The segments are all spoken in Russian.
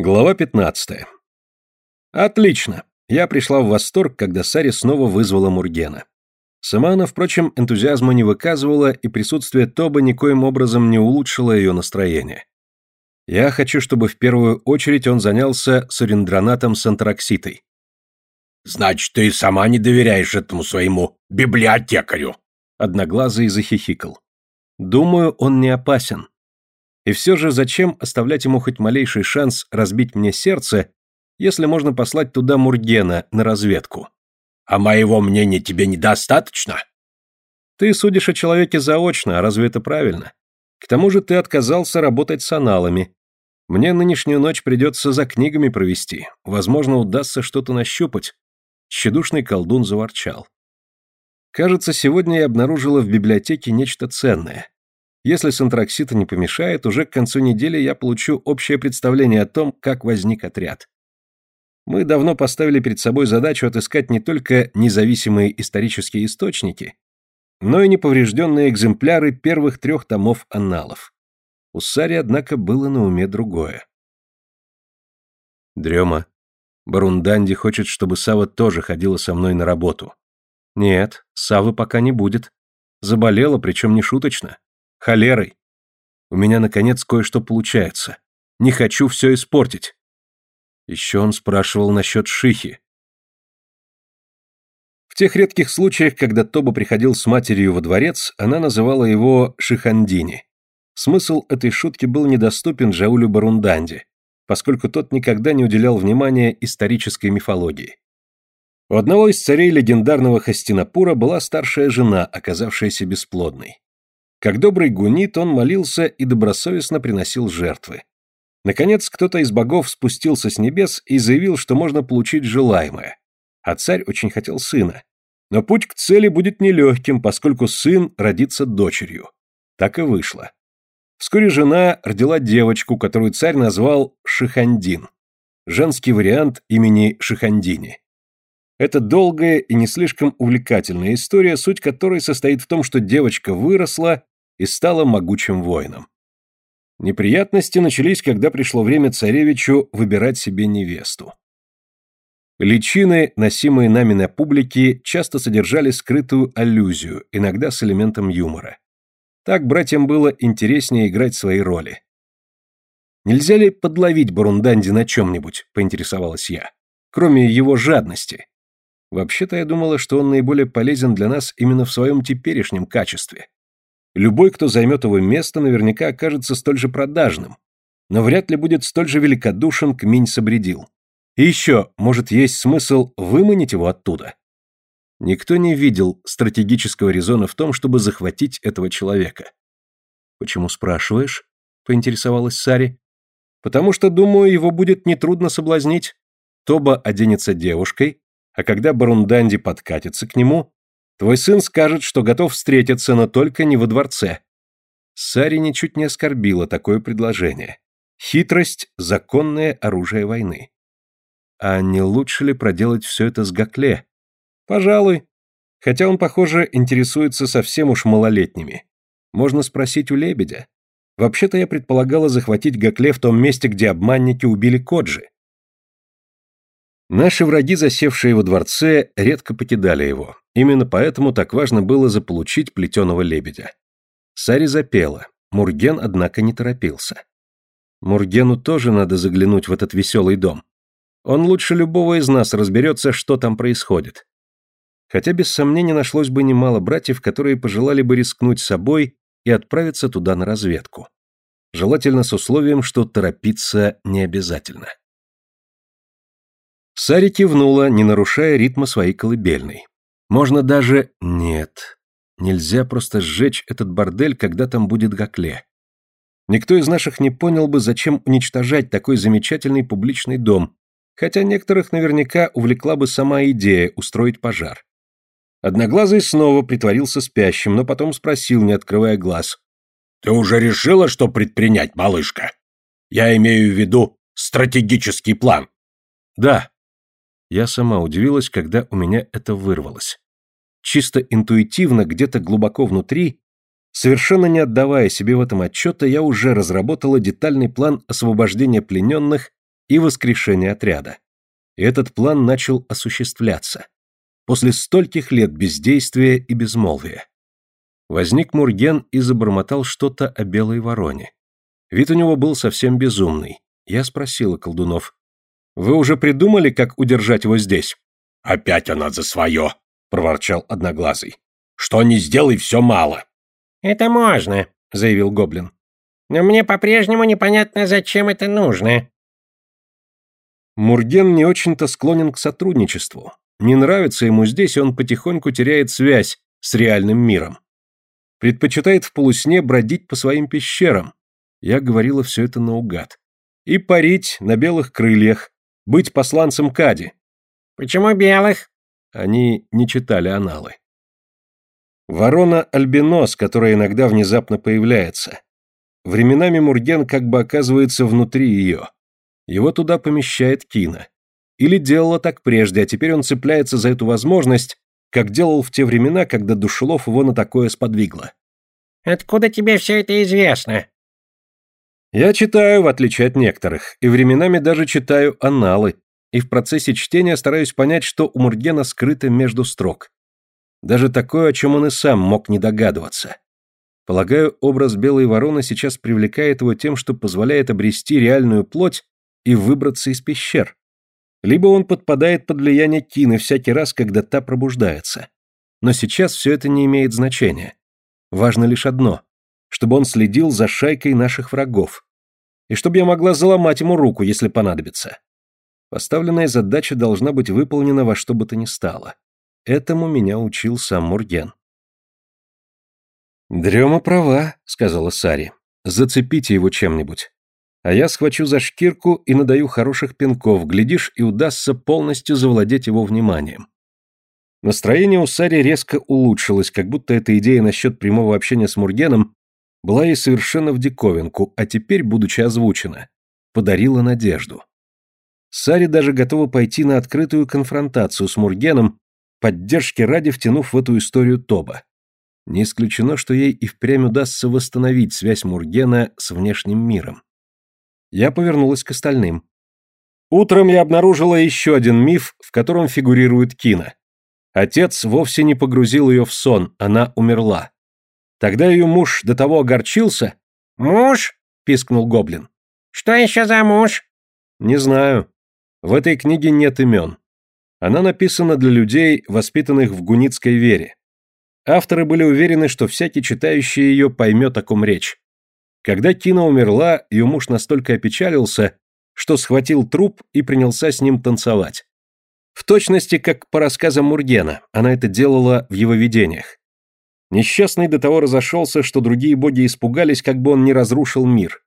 Глава 15. Отлично. Я пришла в восторг, когда Сари снова вызвала Мургена. Сама она, впрочем, энтузиазма не выказывала, и присутствие Тоба никоим образом не улучшило ее настроение. Я хочу, чтобы в первую очередь он занялся сурендранатом с антракситой. «Значит, ты сама не доверяешь этому своему библиотекарю?» Одноглазый захихикал. «Думаю, он не опасен. И все же зачем оставлять ему хоть малейший шанс разбить мне сердце, если можно послать туда Мургена на разведку? А моего мнения тебе недостаточно? Ты судишь о человеке заочно, а разве это правильно? К тому же ты отказался работать с аналами. Мне нынешнюю ночь придется за книгами провести. Возможно, удастся что-то нащупать. Тщедушный колдун заворчал. Кажется, сегодня я обнаружила в библиотеке нечто ценное. Если синтраксита не помешает, уже к концу недели я получу общее представление о том, как возник отряд. Мы давно поставили перед собой задачу отыскать не только независимые исторические источники, но и неповрежденные экземпляры первых трех томов анналов. У Сари, однако, было на уме другое. Дрема. Барунданди хочет, чтобы Сава тоже ходила со мной на работу. Нет, Савы пока не будет. Заболела, причем не шуточно. Холерой. У меня, наконец, кое-что получается. Не хочу все испортить. Еще он спрашивал насчет Шихи. В тех редких случаях, когда Тоба приходил с матерью во дворец, она называла его Шихандини. Смысл этой шутки был недоступен Жаулю Барунданди, поскольку тот никогда не уделял внимания исторической мифологии. У одного из царей легендарного Хастинапура была старшая жена, оказавшаяся бесплодной. Как добрый гунит, он молился и добросовестно приносил жертвы. Наконец, кто-то из богов спустился с небес и заявил, что можно получить желаемое. А царь очень хотел сына. Но путь к цели будет нелегким, поскольку сын родится дочерью. Так и вышло. Вскоре жена родила девочку, которую царь назвал Шихандин. Женский вариант имени Шихандини. Это долгая и не слишком увлекательная история, суть которой состоит в том, что девочка выросла и стала могучим воином. Неприятности начались, когда пришло время царевичу выбирать себе невесту. Личины, носимые нами на публике, часто содержали скрытую аллюзию, иногда с элементом юмора. Так братьям было интереснее играть свои роли. «Нельзя ли подловить Барунданди на чем-нибудь?» – поинтересовалась я. «Кроме его жадности. Вообще-то я думала, что он наиболее полезен для нас именно в своем теперешнем качестве. Любой, кто займет его место, наверняка окажется столь же продажным, но вряд ли будет столь же великодушен к Минь Собредил. И еще, может, есть смысл выманить его оттуда? Никто не видел стратегического резона в том, чтобы захватить этого человека. «Почему спрашиваешь?» — поинтересовалась Сари. «Потому что, думаю, его будет нетрудно соблазнить. Тоба оденется девушкой, а когда Барунданди подкатится к нему, твой сын скажет, что готов встретиться, но только не во дворце. Сари ничуть не оскорбила такое предложение. Хитрость – законное оружие войны. А не лучше ли проделать все это с Гакле? Пожалуй. Хотя он, похоже, интересуется совсем уж малолетними. Можно спросить у лебедя. Вообще-то я предполагала захватить Гакле в том месте, где обманники убили Коджи. Наши враги, засевшие во дворце, редко покидали его. Именно поэтому так важно было заполучить плетеного лебедя. Сари запела. Мурген, однако, не торопился. Мургену тоже надо заглянуть в этот веселый дом. Он лучше любого из нас разберется, что там происходит. Хотя без сомнения нашлось бы немало братьев, которые пожелали бы рискнуть собой и отправиться туда на разведку. Желательно с условием, что торопиться не обязательно. Сари кивнула, не нарушая ритма своей колыбельной. Можно даже... Нет. Нельзя просто сжечь этот бордель, когда там будет Гакле. Никто из наших не понял бы, зачем уничтожать такой замечательный публичный дом, хотя некоторых наверняка увлекла бы сама идея устроить пожар. Одноглазый снова притворился спящим, но потом спросил, не открывая глаз. «Ты уже решила, что предпринять, малышка? Я имею в виду стратегический план». «Да», я сама удивилась, когда у меня это вырвалось. Чисто интуитивно, где-то глубоко внутри, совершенно не отдавая себе в этом отчета, я уже разработала детальный план освобождения плененных и воскрешение отряда. И этот план начал осуществляться. После стольких лет бездействия и безмолвия. Возник Мурген и забормотал что-то о белой вороне. Вид у него был совсем безумный. Я спросила колдунов. «Вы уже придумали, как удержать его здесь?» «Опять она за свое!» — проворчал Одноглазый. «Что ни сделай, все мало!» «Это можно», — заявил Гоблин. «Но мне по-прежнему непонятно, зачем это нужно». Мурген не очень-то склонен к сотрудничеству. Не нравится ему здесь, и он потихоньку теряет связь с реальным миром. Предпочитает в полусне бродить по своим пещерам. Я говорила все это наугад. И парить на белых крыльях, быть посланцем Кади. «Почему белых?» Они не читали аналы. Ворона Альбинос, которая иногда внезапно появляется. Временами Мурген как бы оказывается внутри ее. Его туда помещает Кина. Или делала так прежде, а теперь он цепляется за эту возможность, как делал в те времена, когда Душелов его на такое сподвигло. «Откуда тебе все это известно?» «Я читаю, в отличие от некоторых, и временами даже читаю аналы, и в процессе чтения стараюсь понять, что у Мургена скрыто между строк. Даже такое, о чем он и сам мог не догадываться. Полагаю, образ белой вороны сейчас привлекает его тем, что позволяет обрести реальную плоть и выбраться из пещер. Либо он подпадает под влияние Кины всякий раз, когда та пробуждается. Но сейчас все это не имеет значения. Важно лишь одно — чтобы он следил за шайкой наших врагов. И чтобы я могла заломать ему руку, если понадобится. Поставленная задача должна быть выполнена во что бы то ни стало. Этому меня учил сам Мурген. «Дрема права», — сказала Сари. «Зацепите его чем-нибудь а я схвачу за шкирку и надаю хороших пинков, глядишь, и удастся полностью завладеть его вниманием. Настроение у Сари резко улучшилось, как будто эта идея насчет прямого общения с Мургеном была ей совершенно в диковинку, а теперь, будучи озвучена, подарила надежду. Сари даже готова пойти на открытую конфронтацию с Мургеном, поддержки ради втянув в эту историю Тоба. Не исключено, что ей и впрямь удастся восстановить связь Мургена с внешним миром. Я повернулась к остальным. Утром я обнаружила еще один миф, в котором фигурирует Кина. Отец вовсе не погрузил ее в сон, она умерла. Тогда ее муж до того огорчился. «Муж?» — пискнул Гоблин. «Что еще за муж?» «Не знаю. В этой книге нет имен. Она написана для людей, воспитанных в гуницкой вере. Авторы были уверены, что всякий читающий ее поймет, о ком речь. Когда Кина умерла, ее муж настолько опечалился, что схватил труп и принялся с ним танцевать. В точности, как по рассказам Мургена, она это делала в его видениях. Несчастный до того разошелся, что другие боги испугались, как бы он не разрушил мир.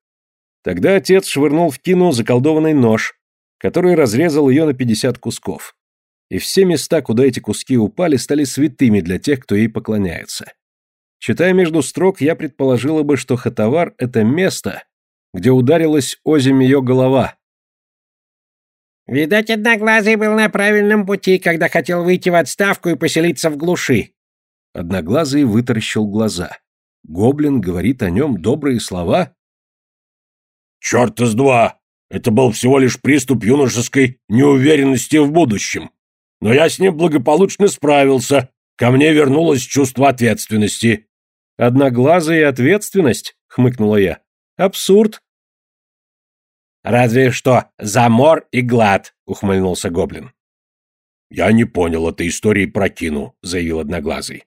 Тогда отец швырнул в Кину заколдованный нож, который разрезал ее на 50 кусков. И все места, куда эти куски упали, стали святыми для тех, кто ей поклоняется. Читая между строк, я предположила бы, что Хатавар — это место, где ударилась озим ее голова. «Видать, Одноглазый был на правильном пути, когда хотел выйти в отставку и поселиться в глуши». Одноглазый вытаращил глаза. Гоблин говорит о нем добрые слова? «Черт из два! Это был всего лишь приступ юношеской неуверенности в будущем. Но я с ним благополучно справился. Ко мне вернулось чувство ответственности. «Одноглазая ответственность?» — хмыкнула я. «Абсурд». «Разве что замор и глад», — ухмыльнулся Гоблин. «Я не понял этой истории про Кину», — заявил Одноглазый.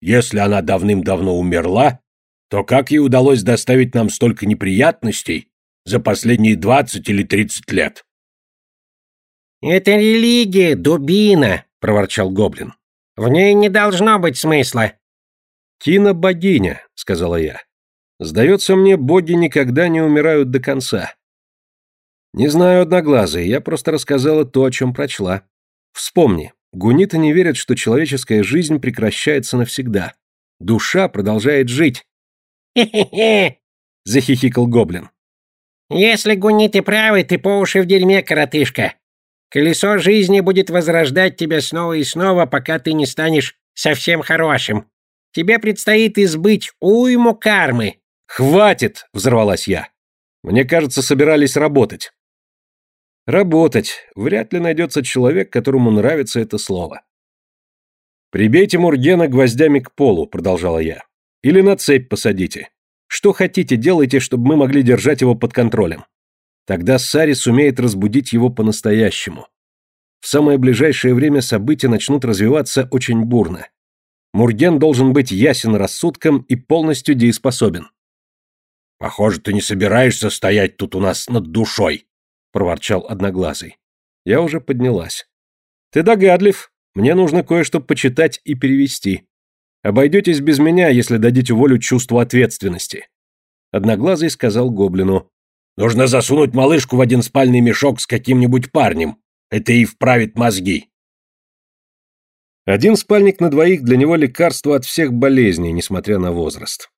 «Если она давным-давно умерла, то как ей удалось доставить нам столько неприятностей за последние двадцать или тридцать лет?» «Это религия, дубина», — проворчал Гоблин. «В ней не должно быть смысла. «Кина богиня», — сказала я. «Сдается мне, боги никогда не умирают до конца». «Не знаю, одноглазый, я просто рассказала то, о чем прочла. Вспомни, гуниты не верят, что человеческая жизнь прекращается навсегда. Душа продолжает жить». «Хе-хе-хе!» — захихикал гоблин. «Если гуниты правы, ты по уши в дерьме, коротышка. Колесо жизни будет возрождать тебя снова и снова, пока ты не станешь совсем хорошим. Тебе предстоит избыть уйму кармы». «Хватит!» — взорвалась я. «Мне кажется, собирались работать». Работать. Вряд ли найдется человек, которому нравится это слово. «Прибейте Мургена гвоздями к полу», — продолжала я. «Или на цепь посадите. Что хотите, делайте, чтобы мы могли держать его под контролем. Тогда Сари сумеет разбудить его по-настоящему. В самое ближайшее время события начнут развиваться очень бурно. Мурген должен быть ясен рассудком и полностью дееспособен. «Похоже, ты не собираешься стоять тут у нас над душой», — проворчал Одноглазый. Я уже поднялась. «Ты догадлив. Мне нужно кое-что почитать и перевести. Обойдетесь без меня, если дадите волю чувству ответственности». Одноглазый сказал гоблину. «Нужно засунуть малышку в один спальный мешок с каким-нибудь парнем. Это и вправит мозги». Один спальник на двоих для него лекарство от всех болезней, несмотря на возраст.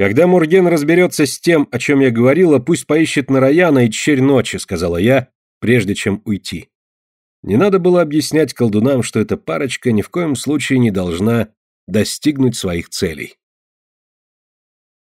Когда Мурген разберется с тем, о чем я говорила, пусть поищет на Раяна и Черь ночи, сказала я, прежде чем уйти. Не надо было объяснять колдунам, что эта парочка ни в коем случае не должна достигнуть своих целей.